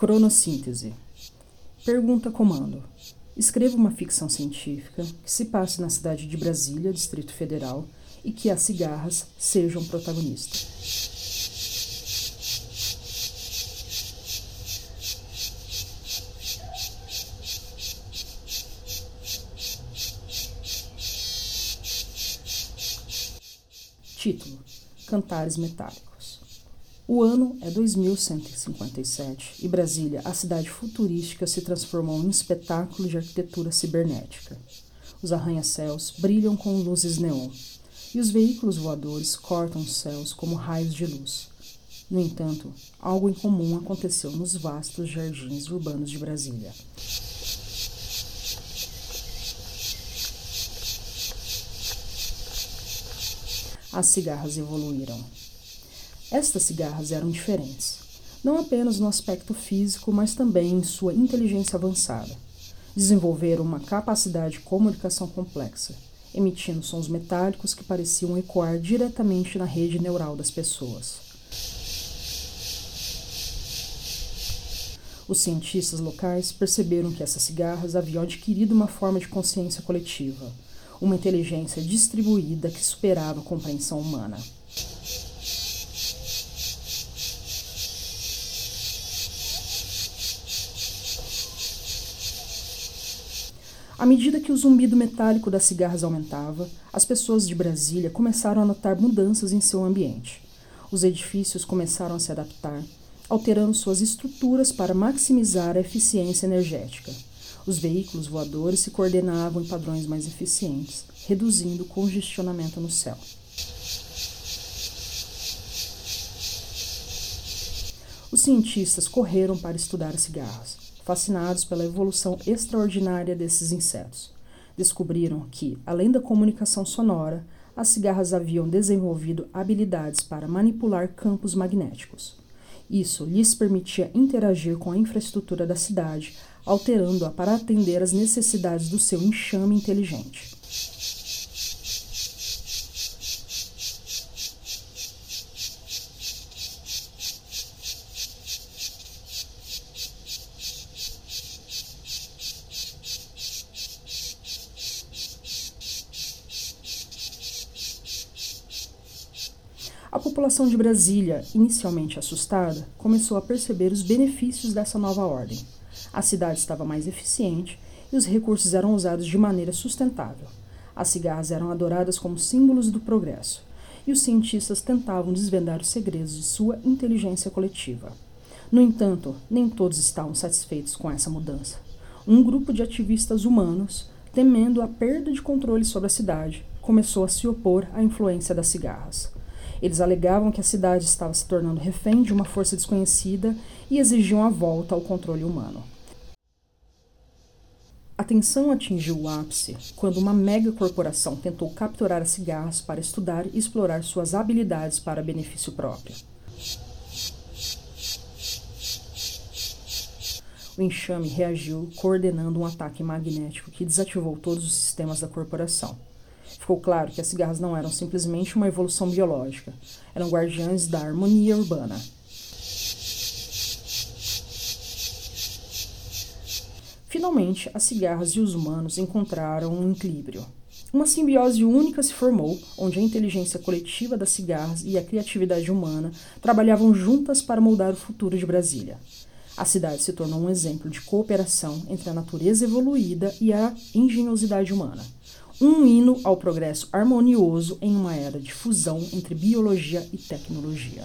Cronossíntese. Pergunta comando. Escreva uma ficção científica que se passe na cidade de Brasília, Distrito Federal, e que as cigarras sejam protagonistas. Título: Cantares Metálicos. O ano é 2157 e Brasília, a cidade futurística, se transformou em um espetáculo de arquitetura cibernética. Os arranha-céus brilham com luzes neon e os veículos voadores cortam os céus como raios de luz. No entanto, algo incomum aconteceu nos vastos jardins urbanos de Brasília. as cigarras evoluíram. Estas cigarras eram diferentes, não apenas no aspecto físico, mas também em sua inteligência avançada. Desenvolveram uma capacidade de comunicação complexa, emitindo sons metálicos que pareciam ecoar diretamente na rede neural das pessoas. Os cientistas locais perceberam que essas cigarras haviam adquirido uma forma de consciência coletiva uma inteligência distribuída que superava a compreensão humana. À medida que o zumbido metálico das cigarras aumentava, as pessoas de Brasília começaram a notar mudanças em seu ambiente. Os edifícios começaram a se adaptar, alterando suas estruturas para maximizar a eficiência energética. Os veículos voadores se coordenavam em padrões mais eficientes, reduzindo o congestionamento no céu. Os cientistas correram para estudar as cigarras, fascinados pela evolução extraordinária desses insetos. Descobriram que, além da comunicação sonora, as cigarras haviam desenvolvido habilidades para manipular campos magnéticos. Isso lhes permitia interagir com a infraestrutura da cidade, alterando-a para atender às necessidades do seu enxame inteligente. A população de Brasília, inicialmente assustada, começou a perceber os benefícios dessa nova ordem. A cidade estava mais eficiente e os recursos eram usados de maneira sustentável. As cigarras eram adoradas como símbolos do progresso, e os cientistas tentavam desvendar os segredos de sua inteligência coletiva. No entanto, nem todos estavam satisfeitos com essa mudança. Um grupo de ativistas humanos, temendo a perda de controle sobre a cidade, começou a se opor à influência das cigarras. Eles alegavam que a cidade estava se tornando refém de uma força desconhecida e exigiam a volta ao controle humano. A tensão atingiu o ápice quando uma mega corporação tentou capturar as cigarras para estudar e explorar suas habilidades para benefício próprio. O enxame reagiu, coordenando um ataque magnético que desativou todos os sistemas da corporação. Ficou claro que as cigarras não eram simplesmente uma evolução biológica, eram guardiães da harmonia urbana. Finalmente, as cigarras e os humanos encontraram um equilíbrio. Uma simbiose única se formou, onde a inteligência coletiva das cigarras e a criatividade humana trabalhavam juntas para moldar o futuro de Brasília. A cidade se tornou um exemplo de cooperação entre a natureza evoluída e a engenhosidade humana. Um hino ao progresso harmonioso em uma era de fusão entre biologia e tecnologia.